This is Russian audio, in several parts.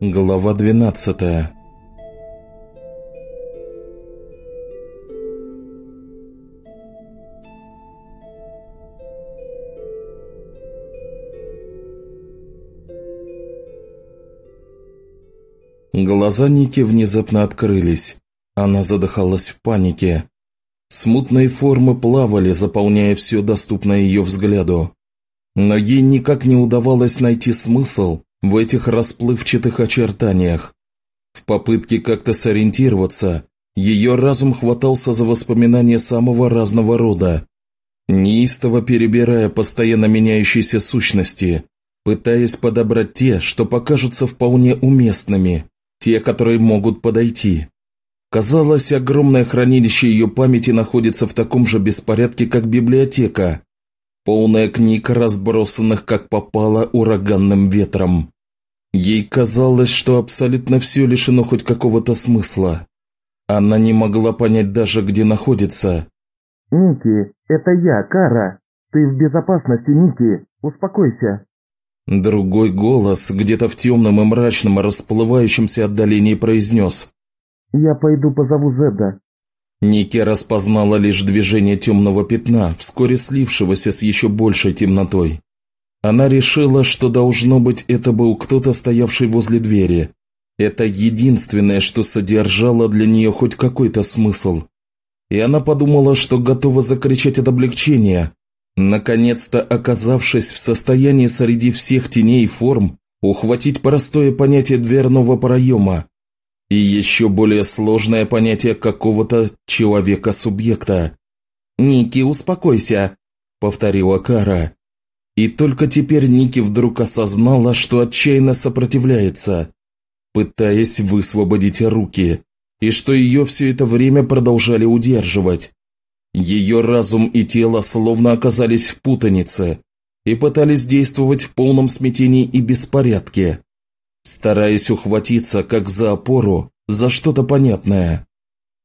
Глава 12 Глаза Ники внезапно открылись. Она задыхалась в панике. Смутные формы плавали, заполняя все доступное ее взгляду. Но ей никак не удавалось найти смысл в этих расплывчатых очертаниях. В попытке как-то сориентироваться, ее разум хватался за воспоминания самого разного рода, неистово перебирая постоянно меняющиеся сущности, пытаясь подобрать те, что покажутся вполне уместными, те, которые могут подойти. Казалось, огромное хранилище ее памяти находится в таком же беспорядке, как библиотека, полная книг, разбросанных как попало ураганным ветром. Ей казалось, что абсолютно все лишено хоть какого-то смысла. Она не могла понять даже, где находится. «Ники, это я, Кара. Ты в безопасности, Ники. Успокойся». Другой голос, где-то в темном и мрачном расплывающемся отдалении произнес. «Я пойду позову Зеда». Ники распознала лишь движение темного пятна, вскоре слившегося с еще большей темнотой. Она решила, что должно быть это был кто-то, стоявший возле двери. Это единственное, что содержало для нее хоть какой-то смысл. И она подумала, что готова закричать от облегчения, Наконец-то оказавшись в состоянии среди всех теней и форм, ухватить простое понятие дверного проема и еще более сложное понятие какого-то человека-субъекта. «Ники, успокойся», – повторила Кара. И только теперь Ники вдруг осознала, что отчаянно сопротивляется, пытаясь высвободить руки, и что ее все это время продолжали удерживать. Ее разум и тело словно оказались в путанице и пытались действовать в полном смятении и беспорядке, стараясь ухватиться, как за опору, за что-то понятное.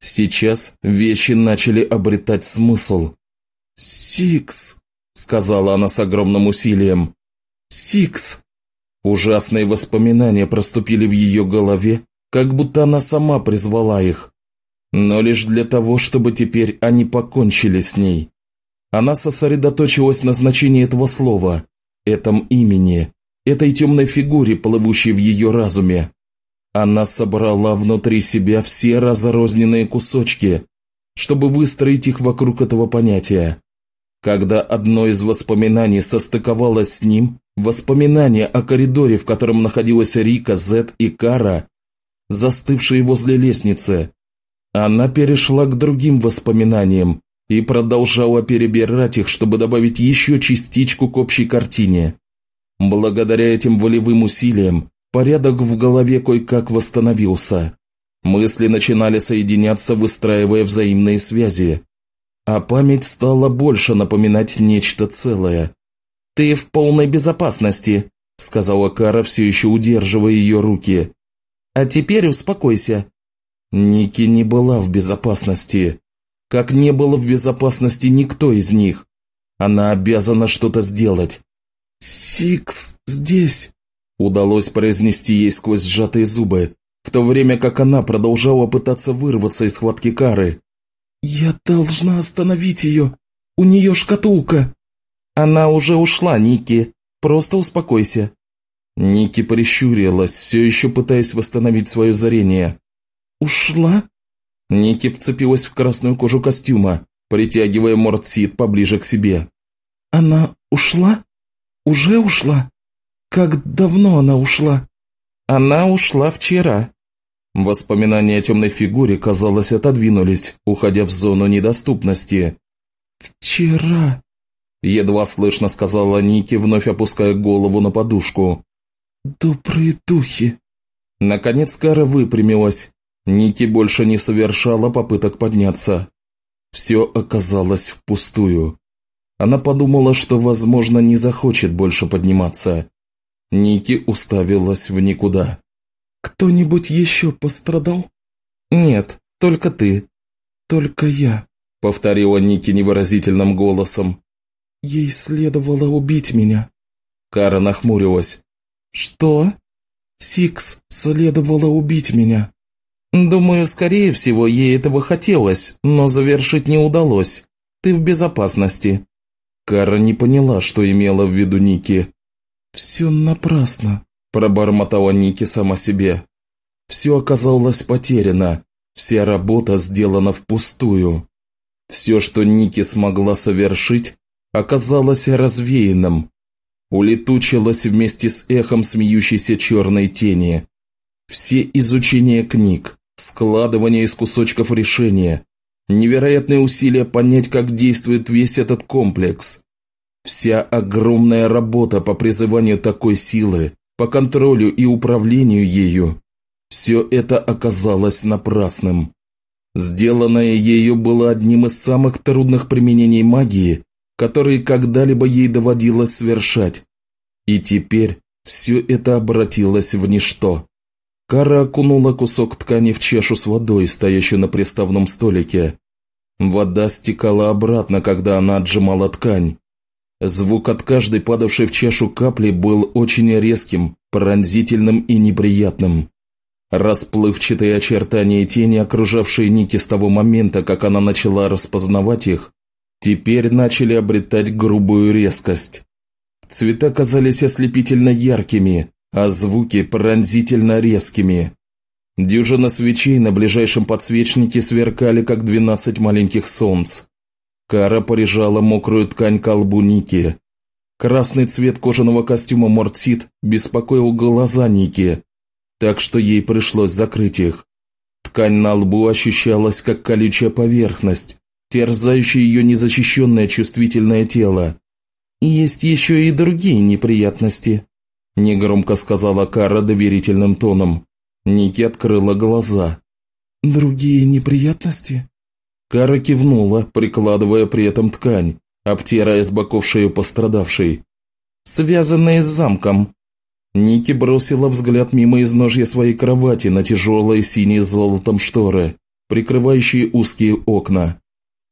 Сейчас вещи начали обретать смысл. «Сикс», — сказала она с огромным усилием. «Сикс». Ужасные воспоминания проступили в ее голове, как будто она сама призвала их но лишь для того, чтобы теперь они покончили с ней. Она сосредоточилась на значении этого слова, этом имени, этой темной фигуре, плывущей в ее разуме. Она собрала внутри себя все разрозненные кусочки, чтобы выстроить их вокруг этого понятия. Когда одно из воспоминаний состыковалось с ним, воспоминание о коридоре, в котором находилась Рика, Зет и Кара, застывшие возле лестницы, она перешла к другим воспоминаниям и продолжала перебирать их, чтобы добавить еще частичку к общей картине. Благодаря этим волевым усилиям порядок в голове кое-как восстановился. Мысли начинали соединяться, выстраивая взаимные связи. А память стала больше напоминать нечто целое. «Ты в полной безопасности», – сказала Кара, все еще удерживая ее руки. «А теперь успокойся. Ники не была в безопасности. Как не было в безопасности никто из них. Она обязана что-то сделать. «Сикс здесь!» Удалось произнести ей сквозь сжатые зубы, в то время как она продолжала пытаться вырваться из схватки Кары. «Я должна остановить ее! У нее шкатулка!» «Она уже ушла, Ники. Просто успокойся». Ники прищурилась, все еще пытаясь восстановить свое зрение. «Ушла?» Ники вцепилась в красную кожу костюма, притягивая Мортсид поближе к себе. «Она ушла? Уже ушла? Как давно она ушла?» «Она ушла вчера». Воспоминания о темной фигуре, казалось, отодвинулись, уходя в зону недоступности. «Вчера», – едва слышно сказала Ники, вновь опуская голову на подушку. «Добрые духи». Наконец Кара выпрямилась, Ники больше не совершала попыток подняться. Все оказалось впустую. Она подумала, что, возможно, не захочет больше подниматься. Ники уставилась в никуда. «Кто-нибудь еще пострадал?» «Нет, только ты». «Только я», — повторила Ники невыразительным голосом. «Ей следовало убить меня». Кара нахмурилась. «Что?» Сикс следовало убить меня. Думаю, скорее всего, ей этого хотелось, но завершить не удалось. Ты в безопасности». Кара не поняла, что имела в виду Ники. «Все напрасно», – пробормотала Ники сама себе. «Все оказалось потеряно. Вся работа сделана впустую. Все, что Ники смогла совершить, оказалось развеянным. Улетучилось вместе с эхом смеющейся черной тени. Все изучения книг, складывание из кусочков решения, невероятные усилия понять, как действует весь этот комплекс. Вся огромная работа по призыванию такой силы, по контролю и управлению ею, все это оказалось напрасным. Сделанное ею было одним из самых трудных применений магии, которые когда-либо ей доводилось совершать. И теперь все это обратилось в ничто. Кара окунула кусок ткани в чашу с водой, стоящую на приставном столике. Вода стекала обратно, когда она отжимала ткань. Звук от каждой падавшей в чашу капли был очень резким, пронзительным и неприятным. Расплывчатые очертания тени, окружавшие Ники с того момента, как она начала распознавать их, теперь начали обретать грубую резкость. Цвета казались ослепительно яркими, а звуки пронзительно резкими. Дюжина свечей на ближайшем подсвечнике сверкали, как двенадцать маленьких солнц. Кара порежала мокрую ткань колбу Ники. Красный цвет кожаного костюма Мортсит беспокоил глаза Ники, так что ей пришлось закрыть их. Ткань на лбу ощущалась, как колючая поверхность, терзающая ее незащищенное чувствительное тело. «Есть еще и другие неприятности», – негромко сказала Кара доверительным тоном. Ники открыла глаза. «Другие неприятности?» Кара кивнула, прикладывая при этом ткань, обтирая с боков шею пострадавшей. «Связанные с замком», Ники бросила взгляд мимо изножья своей кровати на тяжелые синие с золотом шторы, прикрывающие узкие окна.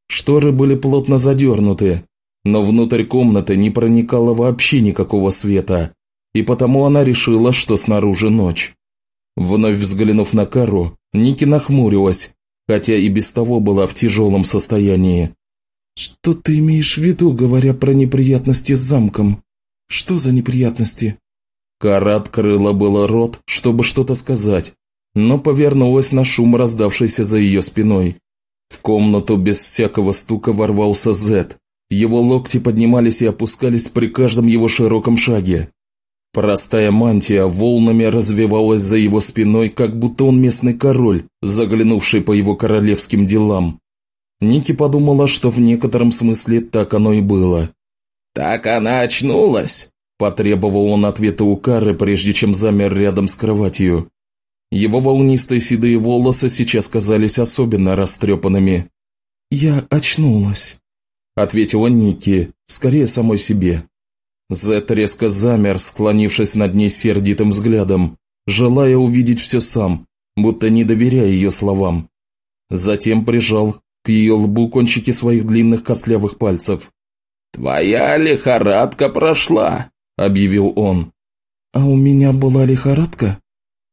Шторы были плотно задернуты, но внутрь комнаты не проникало вообще никакого света, и потому она решила, что снаружи ночь. Вновь взглянув на Кару, Ники нахмурилась, хотя и без того была в тяжелом состоянии. «Что ты имеешь в виду, говоря про неприятности с замком? Что за неприятности?» Кара открыла было рот, чтобы что-то сказать, но повернулась на шум, раздавшийся за ее спиной. В комнату без всякого стука ворвался Зет. Его локти поднимались и опускались при каждом его широком шаге. Простая мантия волнами развивалась за его спиной, как будто он местный король, заглянувший по его королевским делам. Ники подумала, что в некотором смысле так оно и было. «Так она очнулась?» Потребовал он ответа у Кары, прежде чем замер рядом с кроватью. Его волнистые седые волосы сейчас казались особенно растрепанными. «Я очнулась», – ответила Ники, скорее самой себе. Зет резко замер, склонившись над ней сердитым взглядом, желая увидеть все сам, будто не доверяя ее словам. Затем прижал к ее лбу кончики своих длинных костлявых пальцев. «Твоя лихорадка прошла», – объявил он. «А у меня была лихорадка?»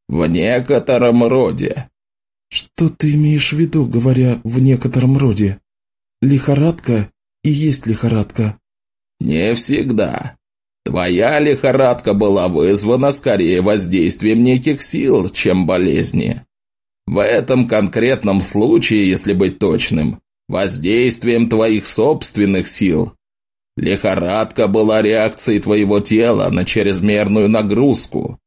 «В некотором роде». «Что ты имеешь в виду, говоря «в некотором роде»? Лихорадка и есть лихорадка». «Не всегда. Твоя лихорадка была вызвана скорее воздействием неких сил, чем болезни. В этом конкретном случае, если быть точным, воздействием твоих собственных сил, Лихорадка была реакцией твоего тела на чрезмерную нагрузку.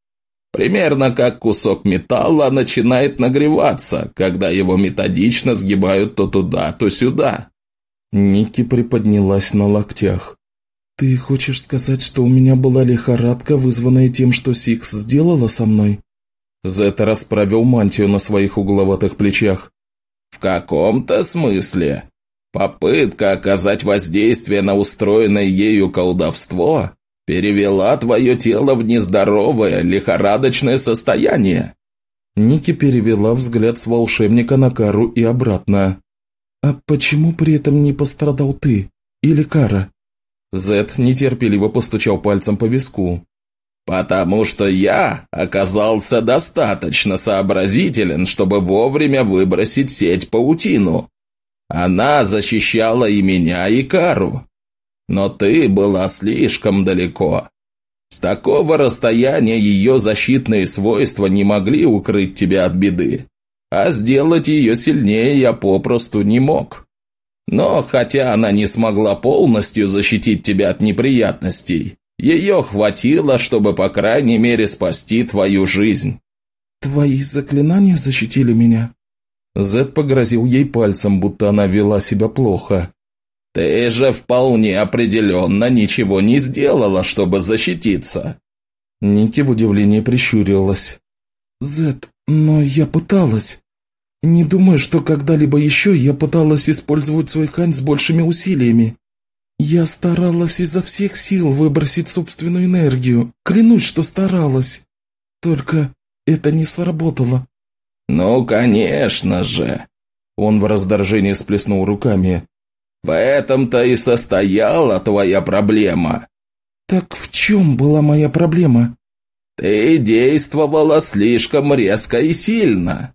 Примерно как кусок металла начинает нагреваться, когда его методично сгибают то туда, то сюда. Ники приподнялась на локтях. «Ты хочешь сказать, что у меня была лихорадка, вызванная тем, что Сикс сделала со мной?» Зета расправил мантию на своих угловатых плечах. «В каком-то смысле. Попытка оказать воздействие на устроенное ею колдовство перевела твое тело в нездоровое, лихорадочное состояние. Ники перевела взгляд с волшебника на Кару и обратно. «А почему при этом не пострадал ты? Или Кара?» Зет нетерпеливо постучал пальцем по виску. Потому что я оказался достаточно сообразителен, чтобы вовремя выбросить сеть паутину. Она защищала и меня, и Кару. Но ты была слишком далеко. С такого расстояния ее защитные свойства не могли укрыть тебя от беды. А сделать ее сильнее я попросту не мог. Но хотя она не смогла полностью защитить тебя от неприятностей, ее хватило, чтобы по крайней мере спасти твою жизнь. «Твои заклинания защитили меня?» Зед погрозил ей пальцем, будто она вела себя плохо. «Ты же вполне определенно ничего не сделала, чтобы защититься!» Ники в удивлении прищурилась. «Зед, но я пыталась. Не думаю, что когда-либо еще я пыталась использовать свой хань с большими усилиями. Я старалась изо всех сил выбросить собственную энергию. Клянусь, что старалась. Только это не сработало. «Ну, конечно же!» Он в раздражении сплеснул руками. «В этом-то и состояла твоя проблема!» «Так в чем была моя проблема?» «Ты действовала слишком резко и сильно!»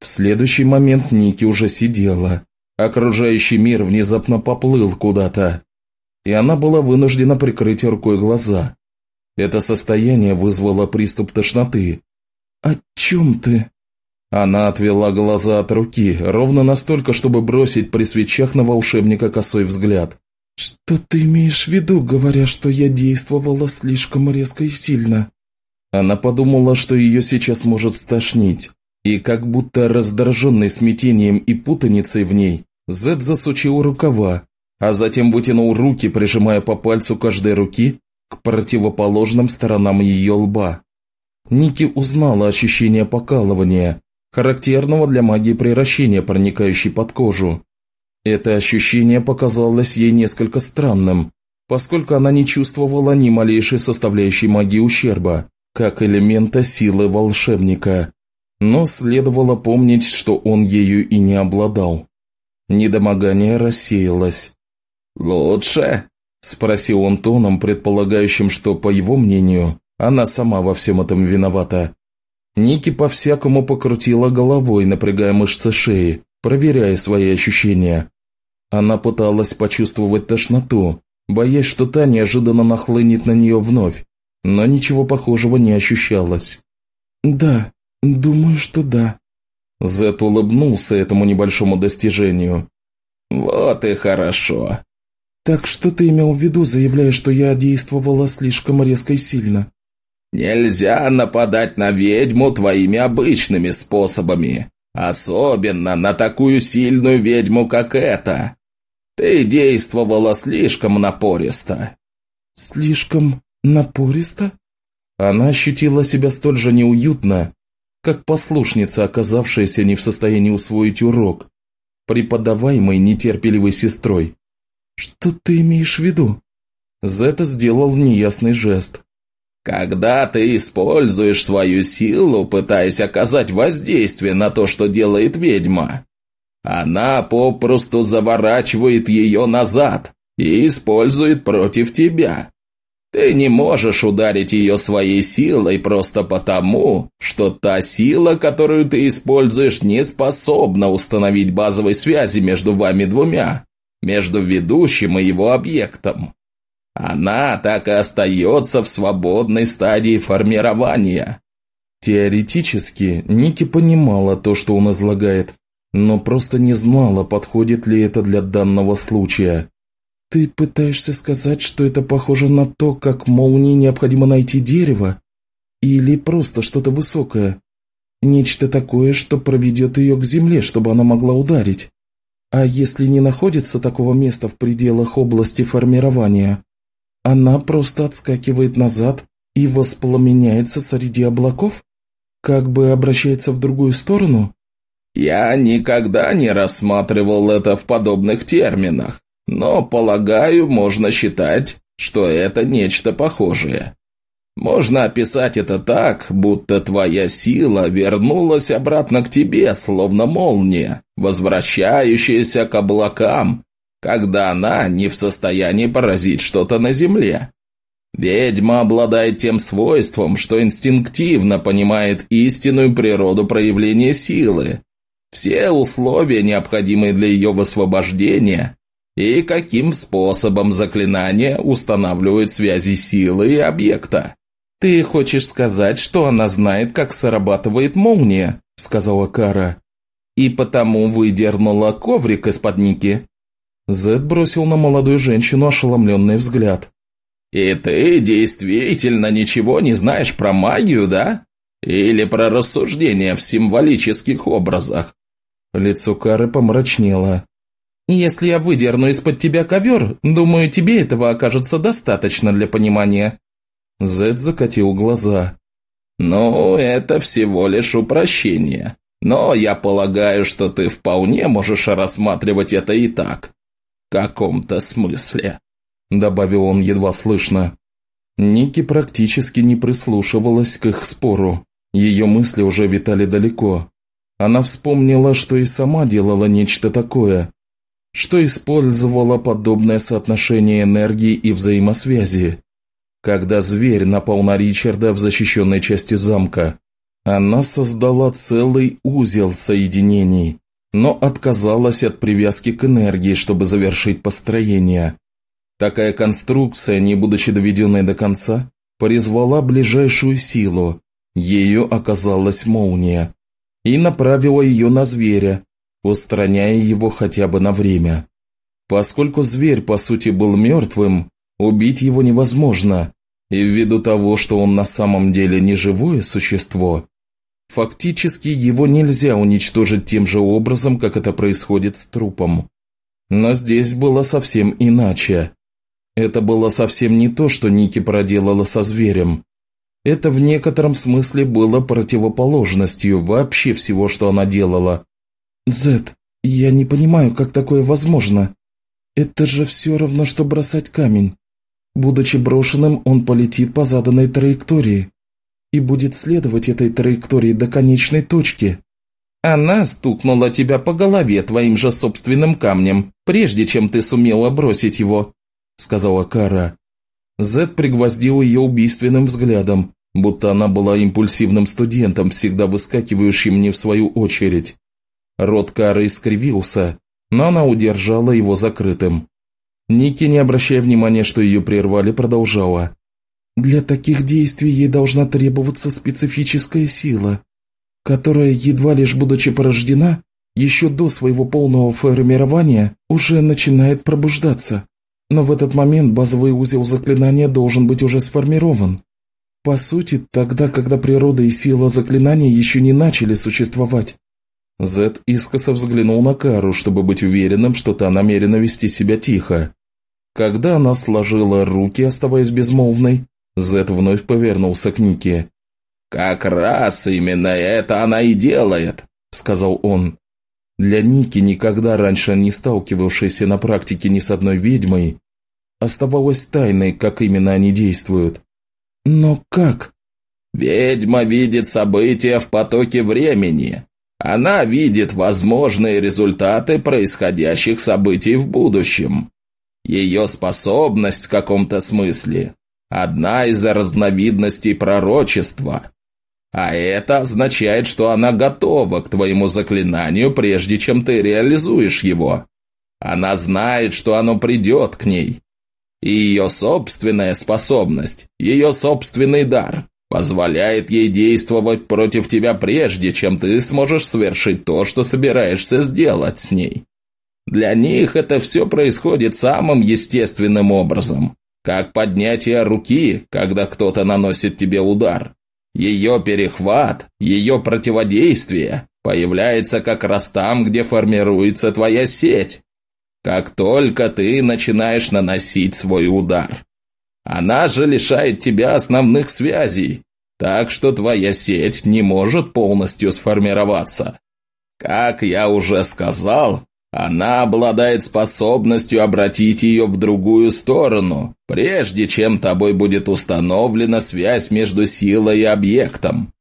В следующий момент Ники уже сидела. Окружающий мир внезапно поплыл куда-то. И она была вынуждена прикрыть рукой глаза. Это состояние вызвало приступ тошноты. «О чем ты?» Она отвела глаза от руки, ровно настолько, чтобы бросить при свечах на волшебника косой взгляд. «Что ты имеешь в виду, говоря, что я действовала слишком резко и сильно?» Она подумала, что ее сейчас может стошнить, и как будто раздраженный смятением и путаницей в ней, Зед засучил рукава, а затем вытянул руки, прижимая по пальцу каждой руки к противоположным сторонам ее лба. Ники узнала ощущение покалывания, характерного для магии превращения, проникающей под кожу. Это ощущение показалось ей несколько странным, поскольку она не чувствовала ни малейшей составляющей магии ущерба, как элемента силы волшебника. Но следовало помнить, что он ею и не обладал. Недомогание рассеялось. «Лучше?» – спросил он тоном, предполагающим, что, по его мнению, она сама во всем этом виновата. Ники по-всякому покрутила головой, напрягая мышцы шеи, проверяя свои ощущения. Она пыталась почувствовать тошноту, боясь, что та неожиданно нахлынет на нее вновь, но ничего похожего не ощущалось. «Да, думаю, что да». Зет улыбнулся этому небольшому достижению. «Вот и хорошо». «Так что ты имел в виду, заявляя, что я действовала слишком резко и сильно?» Нельзя нападать на ведьму твоими обычными способами, особенно на такую сильную ведьму, как эта. Ты действовала слишком напористо». «Слишком напористо?» Она ощутила себя столь же неуютно, как послушница, оказавшаяся не в состоянии усвоить урок, преподаваемый нетерпеливой сестрой. «Что ты имеешь в виду?» Зета сделал неясный жест. Когда ты используешь свою силу, пытаясь оказать воздействие на то, что делает ведьма, она попросту заворачивает ее назад и использует против тебя. Ты не можешь ударить ее своей силой просто потому, что та сила, которую ты используешь, не способна установить базовой связи между вами двумя, между ведущим и его объектом. Она так и остается в свободной стадии формирования. Теоретически, Ники понимала то, что он излагает, но просто не знала, подходит ли это для данного случая. «Ты пытаешься сказать, что это похоже на то, как молнии необходимо найти дерево? Или просто что-то высокое? Нечто такое, что проведет ее к земле, чтобы она могла ударить? А если не находится такого места в пределах области формирования, она просто отскакивает назад и воспламеняется среди облаков? Как бы обращается в другую сторону? Я никогда не рассматривал это в подобных терминах, но, полагаю, можно считать, что это нечто похожее. Можно описать это так, будто твоя сила вернулась обратно к тебе, словно молния, возвращающаяся к облакам когда она не в состоянии поразить что-то на земле. Ведьма обладает тем свойством, что инстинктивно понимает истинную природу проявления силы, все условия, необходимые для ее высвобождения, и каким способом заклинание устанавливает связи силы и объекта. «Ты хочешь сказать, что она знает, как срабатывает молния?» – сказала Кара. «И потому выдернула коврик из-под Ники?» Зед бросил на молодую женщину ошеломленный взгляд. «И ты действительно ничего не знаешь про магию, да? Или про рассуждения в символических образах?» Лицо Кары помрачнело. «Если я выдерну из-под тебя ковер, думаю, тебе этого окажется достаточно для понимания». Зед закатил глаза. «Ну, это всего лишь упрощение. Но я полагаю, что ты вполне можешь рассматривать это и так. В каком-то смысле», – добавил он едва слышно. Ники практически не прислушивалась к их спору. Ее мысли уже витали далеко. Она вспомнила, что и сама делала нечто такое, что использовала подобное соотношение энергии и взаимосвязи. Когда зверь напал на Ричарда в защищенной части замка, она создала целый узел соединений, но отказалась от привязки к энергии, чтобы завершить построение. Такая конструкция, не будучи доведенной до конца, призвала ближайшую силу. Ею оказалась молния и направила ее на зверя, устраняя его хотя бы на время. Поскольку зверь по сути был мертвым, убить его невозможно, и ввиду того, что он на самом деле не живое существо, фактически его нельзя уничтожить тем же образом, как это происходит с трупом. Но здесь было совсем иначе. Это было совсем не то, что Ники проделала со зверем. Это в некотором смысле было противоположностью вообще всего, что она делала. «Зет, я не понимаю, как такое возможно. Это же все равно, что бросать камень. Будучи брошенным, он полетит по заданной траектории и будет следовать этой траектории до конечной точки. Она стукнула тебя по голове твоим же собственным камнем, прежде чем ты сумела бросить его», – сказала Кара. Зет пригвоздил ее убийственным взглядом, будто она была импульсивным студентом, всегда выскакивающим не в свою очередь. Рот Кары искривился, но она удержала его закрытым. Ники, не обращая внимания, что ее прервали, продолжала. «Для таких действий ей должна требоваться специфическая сила, которая, едва лишь будучи порождена, еще до своего полного формирования уже начинает пробуждаться. Но в этот момент базовый узел заклинания должен быть уже сформирован. По сути, тогда, когда природа и сила заклинания еще не начали существовать. Зет искоса взглянул на Кару, чтобы быть уверенным, что та намерена вести себя тихо. Когда она сложила руки, оставаясь безмолвной, Зет вновь повернулся к Нике. «Как раз именно это она и делает», – сказал он. Для Ники, никогда раньше не сталкивавшейся на практике ни с одной ведьмой, оставалось тайной, как именно они действуют. «Но как?» «Ведьма видит события в потоке времени. Она видит возможные результаты происходящих событий в будущем. Ее способность в каком-то смысле – одна из разновидностей пророчества. А это означает, что она готова к твоему заклинанию, прежде чем ты реализуешь его. Она знает, что оно придет к ней, и ее собственная способность, ее собственный дар, позволяет ей действовать против тебя прежде, чем ты сможешь совершить то, что собираешься сделать с ней. Для них это все происходит самым естественным образом, как поднятие руки, когда кто-то наносит тебе удар. Ее перехват, ее противодействие появляется как раз там, где формируется твоя сеть, как только ты начинаешь наносить свой удар. Она же лишает тебя основных связей, так что твоя сеть не может полностью сформироваться. Как я уже сказал, она обладает способностью обратить ее в другую сторону, прежде чем тобой будет установлена связь между силой и объектом.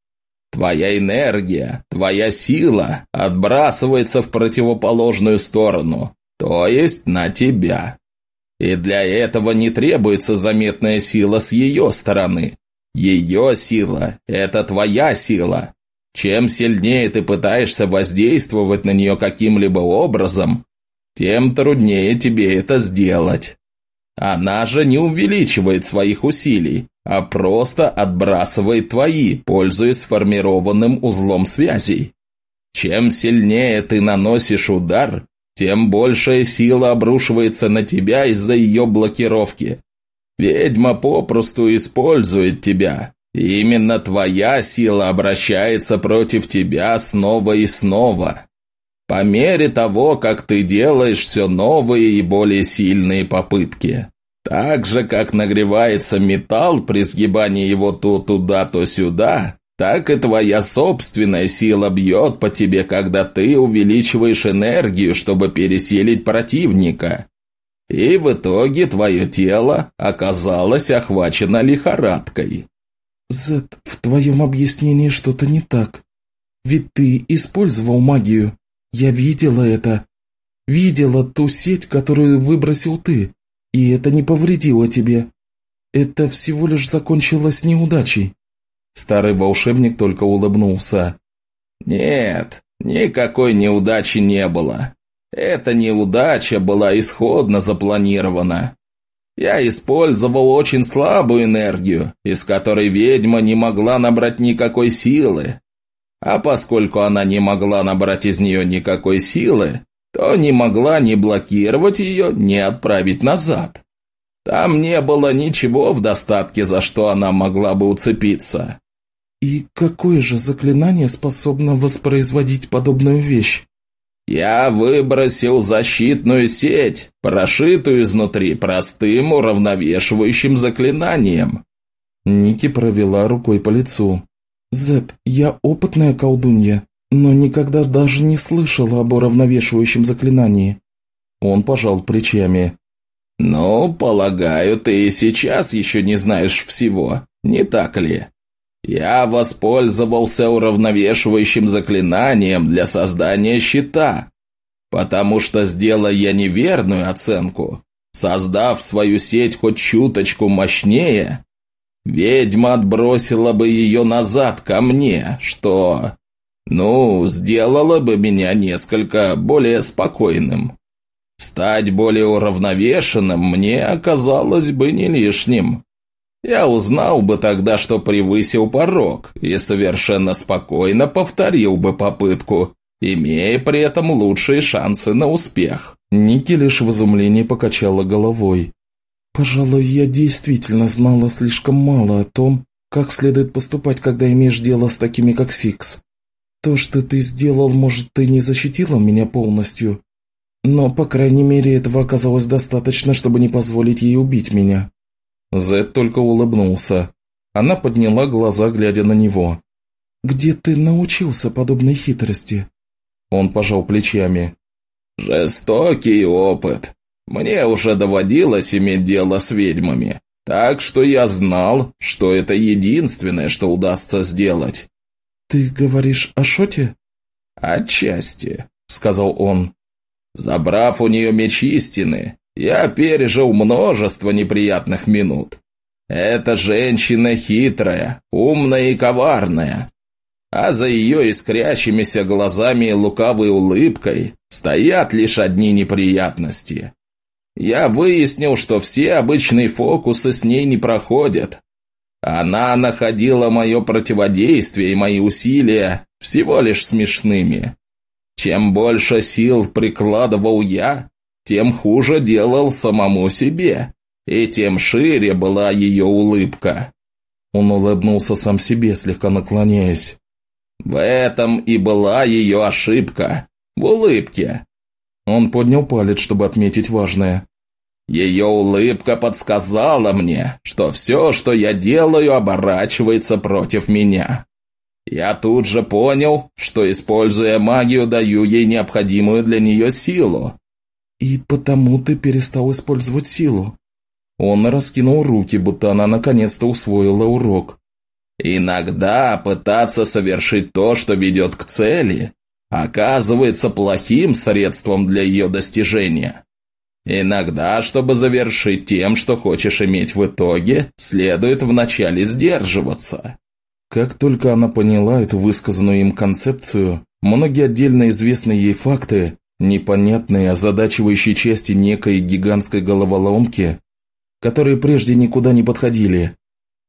Твоя энергия, твоя сила отбрасывается в противоположную сторону, то есть на тебя. И для этого не требуется заметная сила с ее стороны. Ее сила – это твоя сила. Чем сильнее ты пытаешься воздействовать на нее каким-либо образом, тем труднее тебе это сделать. Она же не увеличивает своих усилий, а просто отбрасывает твои, пользуясь сформированным узлом связей. Чем сильнее ты наносишь удар, тем большая сила обрушивается на тебя из-за ее блокировки. Ведьма попросту использует тебя. И именно твоя сила обращается против тебя снова и снова. По мере того, как ты делаешь все новые и более сильные попытки. Так же, как нагревается металл при сгибании его то туда, то сюда, так и твоя собственная сила бьет по тебе, когда ты увеличиваешь энергию, чтобы пересилить противника. И в итоге твое тело оказалось охвачено лихорадкой. Зет, в твоем объяснении что-то не так. Ведь ты использовал магию. Я видела это. Видела ту сеть, которую выбросил ты. И это не повредило тебе. Это всего лишь закончилось неудачей». Старый волшебник только улыбнулся. «Нет, никакой неудачи не было. Эта неудача была исходно запланирована. Я использовал очень слабую энергию, из которой ведьма не могла набрать никакой силы. А поскольку она не могла набрать из нее никакой силы, то не могла ни блокировать ее, ни отправить назад. Там не было ничего в достатке, за что она могла бы уцепиться. «И какое же заклинание способно воспроизводить подобную вещь?» «Я выбросил защитную сеть, прошитую изнутри простым уравновешивающим заклинанием». Ники провела рукой по лицу. «Зет, я опытная колдунья но никогда даже не слышала об уравновешивающем заклинании». Он пожал плечами. «Ну, полагаю, ты и сейчас еще не знаешь всего, не так ли? Я воспользовался уравновешивающим заклинанием для создания щита, потому что, сделая я неверную оценку, создав свою сеть хоть чуточку мощнее, ведьма отбросила бы ее назад ко мне, что ну, сделало бы меня несколько более спокойным. Стать более уравновешенным мне оказалось бы не лишним. Я узнал бы тогда, что превысил порог, и совершенно спокойно повторил бы попытку, имея при этом лучшие шансы на успех. Ники лишь в изумлении покачала головой. «Пожалуй, я действительно знала слишком мало о том, как следует поступать, когда имеешь дело с такими, как Сикс. То, что ты сделал, может, ты не защитила меня полностью, но, по крайней мере, этого оказалось достаточно, чтобы не позволить ей убить меня». Зед только улыбнулся. Она подняла глаза, глядя на него. «Где ты научился подобной хитрости?» Он пожал плечами. «Жестокий опыт. Мне уже доводилось иметь дело с ведьмами, так что я знал, что это единственное, что удастся сделать. «Ты говоришь о Шоте?» «Отчасти», — сказал он. «Забрав у нее меч истины, я пережил множество неприятных минут. Эта женщина хитрая, умная и коварная. А за ее искрящимися глазами и лукавой улыбкой стоят лишь одни неприятности. Я выяснил, что все обычные фокусы с ней не проходят, она находила мое противодействие и мои усилия всего лишь смешными. Чем больше сил прикладывал я, тем хуже делал самому себе, и тем шире была ее улыбка. Он улыбнулся сам себе, слегка наклоняясь. В этом и была ее ошибка. В улыбке. Он поднял палец, чтобы отметить важное. Ее улыбка подсказала мне, что все, что я делаю, оборачивается против меня. Я тут же понял, что, используя магию, даю ей необходимую для нее силу. «И потому ты перестал использовать силу?» Он раскинул руки, будто она наконец-то усвоила урок. «Иногда пытаться совершить то, что ведет к цели, оказывается плохим средством для ее достижения. Иногда, чтобы завершить тем, что хочешь иметь в итоге, следует вначале сдерживаться. Как только она поняла эту высказанную им концепцию, многие отдельно известные ей факты, непонятные, озадачивающие части некой гигантской головоломки, которые прежде никуда не подходили,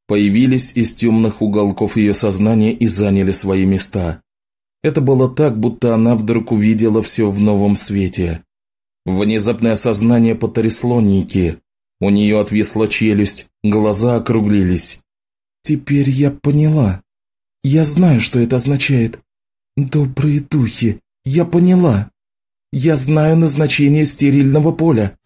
появились из темных уголков ее сознания и заняли свои места. Это было так, будто она вдруг увидела все в новом свете. Внезапное сознание потрясло Ники. У нее отвисла челюсть, глаза округлились. «Теперь я поняла. Я знаю, что это означает. Добрые духи, я поняла. Я знаю назначение стерильного поля.